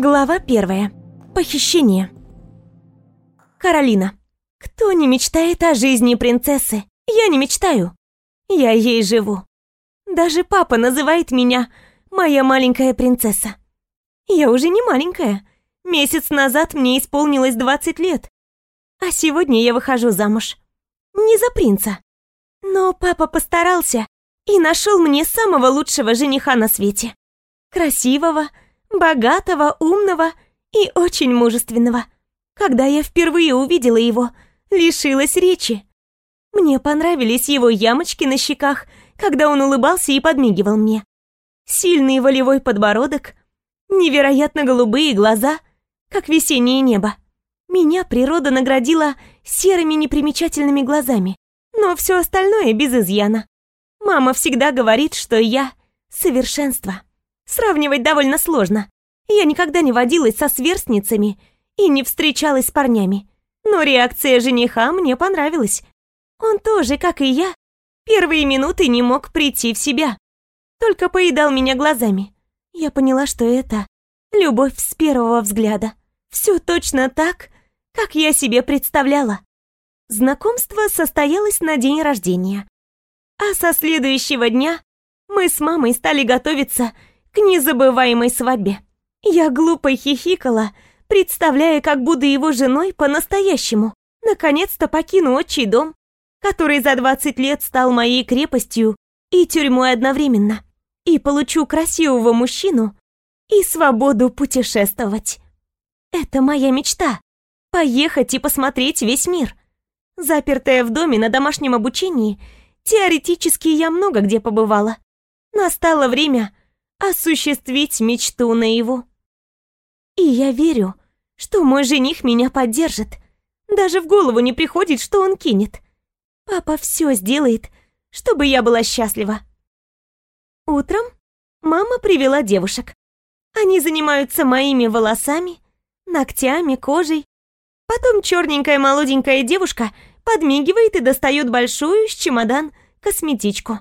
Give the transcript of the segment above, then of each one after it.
Глава первая. Похищение. Каролина. Кто не мечтает о жизни принцессы? Я не мечтаю. Я ей живу. Даже папа называет меня «моя маленькая принцесса». Я уже не маленькая. Месяц назад мне исполнилось 20 лет. А сегодня я выхожу замуж. Не за принца. Но папа постарался и нашел мне самого лучшего жениха на свете. Красивого, богатого, умного и очень мужественного. Когда я впервые увидела его, лишилась речи. Мне понравились его ямочки на щеках, когда он улыбался и подмигивал мне. Сильный волевой подбородок, невероятно голубые глаза, как весеннее небо. Меня природа наградила серыми непримечательными глазами, но все остальное без изъяна. Мама всегда говорит, что я — совершенство. Сравнивать довольно сложно. Я никогда не водилась со сверстницами и не встречалась с парнями. Но реакция жениха мне понравилась. Он тоже, как и я, первые минуты не мог прийти в себя. Только поедал меня глазами. Я поняла, что это любовь с первого взгляда. Все точно так, как я себе представляла. Знакомство состоялось на день рождения. А со следующего дня мы с мамой стали готовиться к незабываемой свадьбе. Я глупо хихикала, представляя, как буду его женой по-настоящему. Наконец-то покину отчий дом, который за 20 лет стал моей крепостью и тюрьмой одновременно. И получу красивого мужчину и свободу путешествовать. Это моя мечта. Поехать и посмотреть весь мир. Запертая в доме на домашнем обучении, теоретически я много где побывала. Настало время осуществить мечту наяву. И я верю, что мой жених меня поддержит. Даже в голову не приходит, что он кинет. Папа все сделает, чтобы я была счастлива. Утром мама привела девушек. Они занимаются моими волосами, ногтями, кожей. Потом черненькая молоденькая девушка подмигивает и достает большую с чемодан косметичку.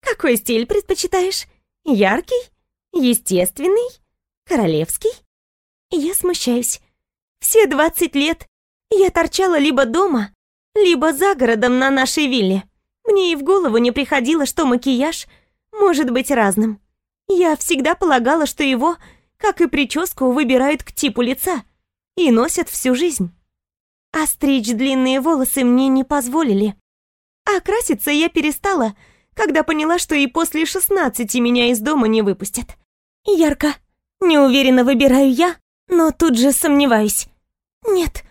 Какой стиль предпочитаешь? Яркий? Естественный? Королевский? Я смущаюсь. Все 20 лет я торчала либо дома, либо за городом на нашей вилле. Мне и в голову не приходило, что макияж может быть разным. Я всегда полагала, что его, как и прическу, выбирают к типу лица и носят всю жизнь. А стричь длинные волосы мне не позволили. А краситься я перестала, когда поняла, что и после шестнадцати меня из дома не выпустят. Ярко. Неуверенно выбираю я, но тут же сомневаюсь. Нет,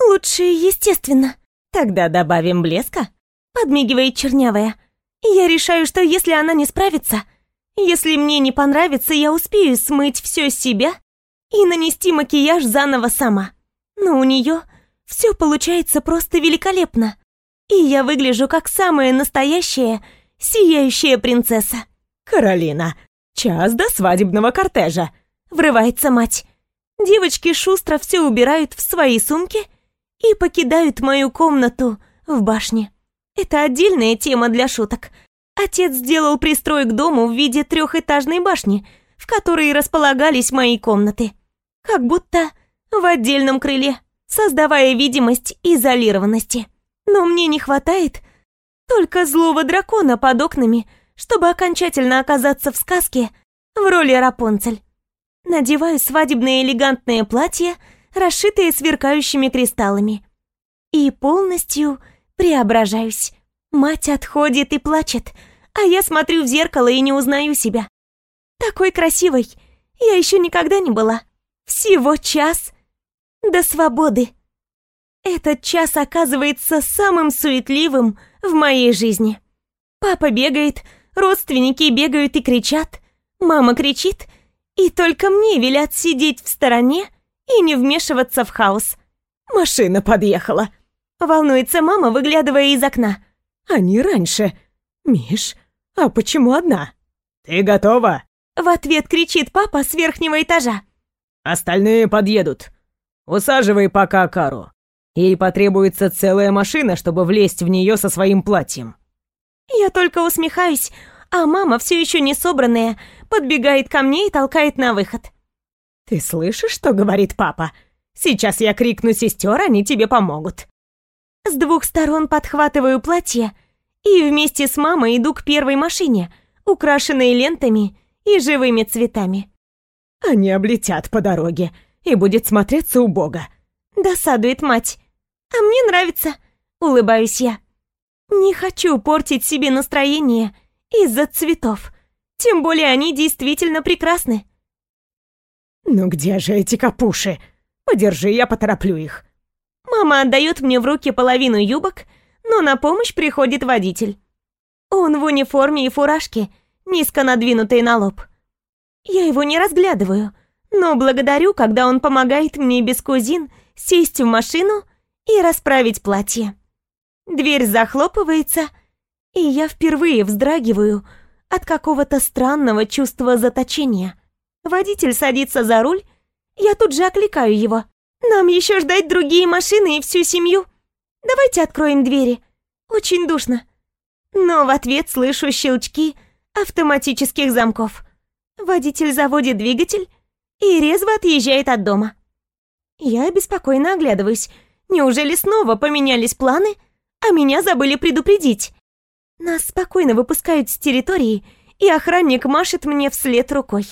лучше естественно. Тогда добавим блеска. Подмигивает чернявая. Я решаю, что если она не справится, если мне не понравится, я успею смыть все с себя и нанести макияж заново сама. Но у нее все получается просто великолепно. И я выгляжу как самая настоящая сияющая принцесса. «Каролина, час до свадебного кортежа!» Врывается мать. Девочки шустро все убирают в свои сумки и покидают мою комнату в башне. Это отдельная тема для шуток. Отец сделал пристрой к дому в виде трехэтажной башни, в которой располагались мои комнаты. Как будто в отдельном крыле, создавая видимость изолированности. Но мне не хватает только злого дракона под окнами, чтобы окончательно оказаться в сказке в роли Рапунцель. Надеваю свадебное элегантное платье, расшитое сверкающими кристаллами. И полностью преображаюсь. Мать отходит и плачет, а я смотрю в зеркало и не узнаю себя. Такой красивой я еще никогда не была. Всего час до свободы. Этот час оказывается самым суетливым в моей жизни. Папа бегает, родственники бегают и кричат, мама кричит, и только мне велят сидеть в стороне и не вмешиваться в хаос. «Машина подъехала!» Волнуется мама, выглядывая из окна. «Они раньше. Миш, а почему одна?» «Ты готова?» В ответ кричит папа с верхнего этажа. «Остальные подъедут. Усаживай пока Кару. Ей потребуется целая машина, чтобы влезть в нее со своим платьем». Я только усмехаюсь, а мама, все еще не собранная, подбегает ко мне и толкает на выход. Ты слышишь, что говорит папа? Сейчас я крикну сестер, они тебе помогут. С двух сторон подхватываю платье и вместе с мамой иду к первой машине, украшенной лентами и живыми цветами. Они облетят по дороге, и будет смотреться убого. Досадует мать. А мне нравится, улыбаюсь я. Не хочу портить себе настроение из-за цветов. Тем более они действительно прекрасны. Ну где же эти капуши? Подержи, я потороплю их. Мама отдает мне в руки половину юбок, но на помощь приходит водитель. Он в униформе и фуражке, низко надвинутой на лоб. Я его не разглядываю, но благодарю, когда он помогает мне без кузин сесть в машину и расправить платье. Дверь захлопывается, и я впервые вздрагиваю от какого-то странного чувства заточения. Водитель садится за руль, я тут же окликаю его. «Нам еще ждать другие машины и всю семью. Давайте откроем двери. Очень душно». Но в ответ слышу щелчки автоматических замков. Водитель заводит двигатель и резво отъезжает от дома. Я беспокойно оглядываюсь. Неужели снова поменялись планы, а меня забыли предупредить? Нас спокойно выпускают с территории, и охранник машет мне вслед рукой.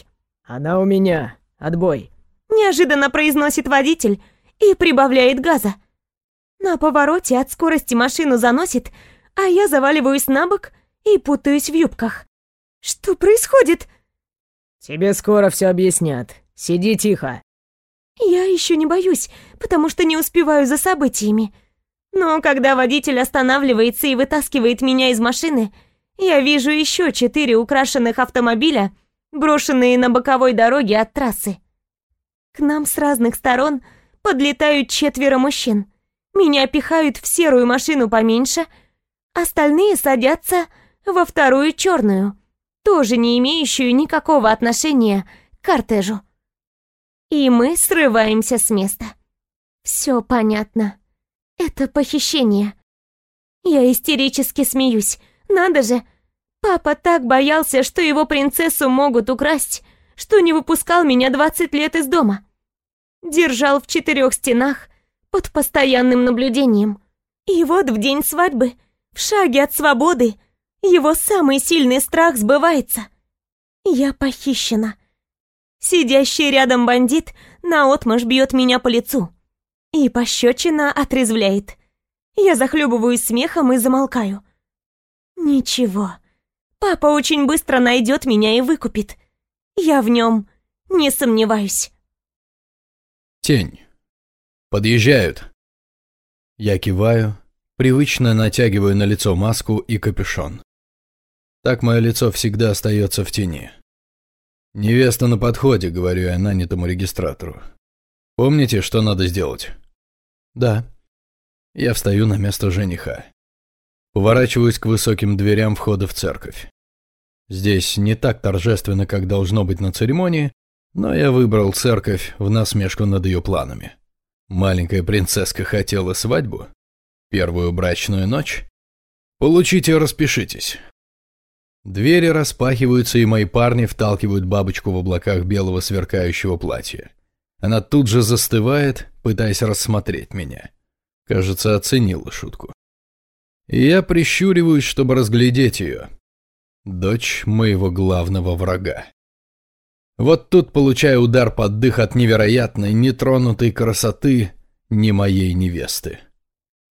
«Она у меня. Отбой». Неожиданно произносит водитель и прибавляет газа. На повороте от скорости машину заносит, а я заваливаюсь на бок и путаюсь в юбках. Что происходит? «Тебе скоро все объяснят. Сиди тихо». Я еще не боюсь, потому что не успеваю за событиями. Но когда водитель останавливается и вытаскивает меня из машины, я вижу еще четыре украшенных автомобиля, брошенные на боковой дороге от трассы. К нам с разных сторон подлетают четверо мужчин. Меня пихают в серую машину поменьше, остальные садятся во вторую черную, тоже не имеющую никакого отношения к кортежу. И мы срываемся с места. Все понятно. Это похищение. Я истерически смеюсь. Надо же. Папа так боялся, что его принцессу могут украсть, что не выпускал меня 20 лет из дома. Держал в четырех стенах под постоянным наблюдением. И вот в день свадьбы, в шаге от свободы, его самый сильный страх сбывается. Я похищена. Сидящий рядом бандит наотмашь бьет меня по лицу. И пощечина отрезвляет. Я захлебываюсь смехом и замолкаю. Ничего. Папа очень быстро найдет меня и выкупит. Я в нем не сомневаюсь. Тень. Подъезжают. Я киваю, привычно натягиваю на лицо маску и капюшон. Так мое лицо всегда остается в тени. «Невеста на подходе», — говорю я нанятому регистратору. «Помните, что надо сделать?» «Да». Я встаю на место жениха. Поворачиваюсь к высоким дверям входа в церковь. Здесь не так торжественно, как должно быть на церемонии, но я выбрал церковь в насмешку над ее планами. Маленькая принцесска хотела свадьбу? Первую брачную ночь? Получите, распишитесь. Двери распахиваются, и мои парни вталкивают бабочку в облаках белого сверкающего платья. Она тут же застывает, пытаясь рассмотреть меня. Кажется, оценила шутку. И я прищуриваюсь, чтобы разглядеть ее. Дочь моего главного врага. Вот тут получаю удар под дых от невероятной, нетронутой красоты не моей невесты.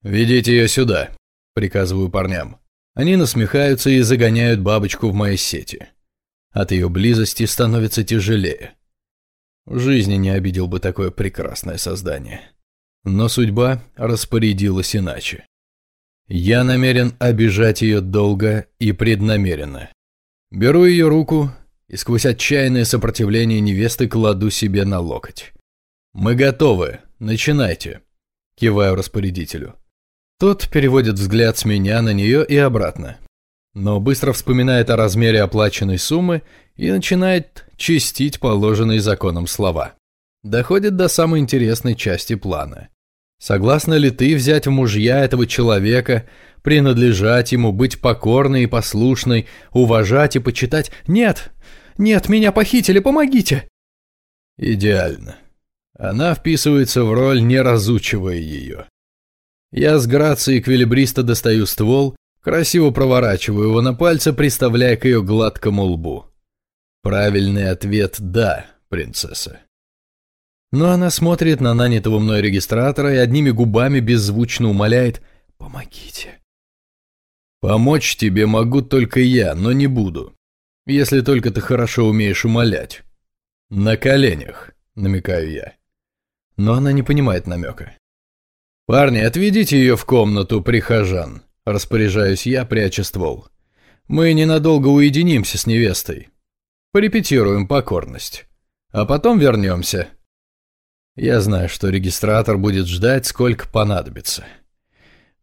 «Ведите ее сюда», — приказываю парням. Они насмехаются и загоняют бабочку в мои сети. От ее близости становится тяжелее. В жизни не обидел бы такое прекрасное создание. Но судьба распорядилась иначе. Я намерен обижать ее долго и преднамеренно. Беру ее руку и сквозь отчаянное сопротивление невесты кладу себе на локоть. «Мы готовы, начинайте», – киваю распорядителю. Тот переводит взгляд с меня на нее и обратно. Но быстро вспоминает о размере оплаченной суммы и начинает чистить положенные законом слова. Доходит до самой интересной части плана. Согласна ли ты взять в мужья этого человека, принадлежать ему, быть покорной и послушной, уважать и почитать? Нет, нет, меня похитили, помогите! Идеально. Она вписывается в роль, не разучивая ее. Я с грацией эквилибриста достаю ствол, красиво проворачиваю его на пальце, приставляя к ее гладкому лбу. Правильный ответ «да», принцесса. Но она смотрит на нанятого мной регистратора и одними губами беззвучно умоляет «помогите». Помочь тебе могу только я, но не буду. Если только ты хорошо умеешь умолять. На коленях, намекаю я. Но она не понимает намека. «Парни, отведите ее в комнату, прихожан», – распоряжаюсь я, пряча ствол. «Мы ненадолго уединимся с невестой. Порепетируем покорность. А потом вернемся». Я знаю, что регистратор будет ждать, сколько понадобится.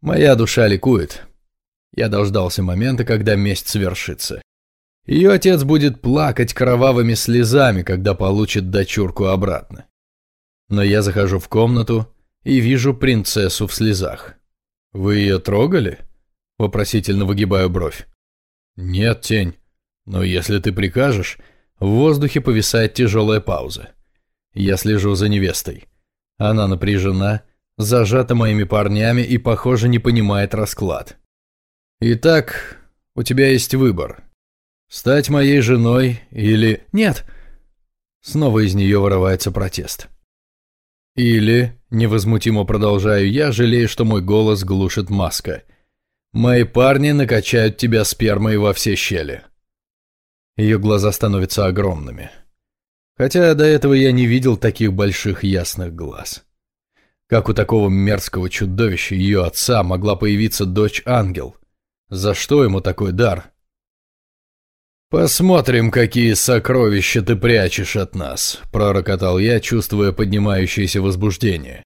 Моя душа ликует. Я дождался момента, когда месть свершится. Ее отец будет плакать кровавыми слезами, когда получит дочурку обратно. Но я захожу в комнату и вижу принцессу в слезах. «Вы ее трогали?» – вопросительно выгибаю бровь. «Нет, тень. Но если ты прикажешь...» В воздухе повисает тяжелая пауза. Я слежу за невестой. Она напряжена, зажата моими парнями и, похоже, не понимает расклад. «Итак, у тебя есть выбор. Стать моей женой или... Нет!» Снова из нее вырывается протест. Или, невозмутимо продолжаю я, жалею, что мой голос глушит маска. Мои парни накачают тебя спермой во все щели. Ее глаза становятся огромными. Хотя до этого я не видел таких больших ясных глаз. Как у такого мерзкого чудовища ее отца могла появиться дочь-ангел? За что ему такой дар? «Посмотрим, какие сокровища ты прячешь от нас», – пророкотал я, чувствуя поднимающееся возбуждение.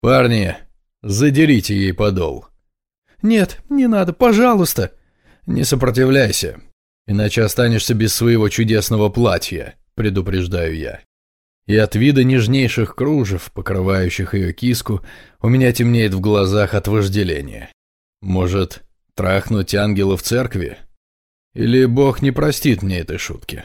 «Парни, задерите ей подол». «Нет, не надо, пожалуйста». «Не сопротивляйся, иначе останешься без своего чудесного платья», – предупреждаю я. И от вида нежнейших кружев, покрывающих ее киску, у меня темнеет в глазах от вожделения. Может, трахнуть ангела в церкви? Или Бог не простит мне этой шутки?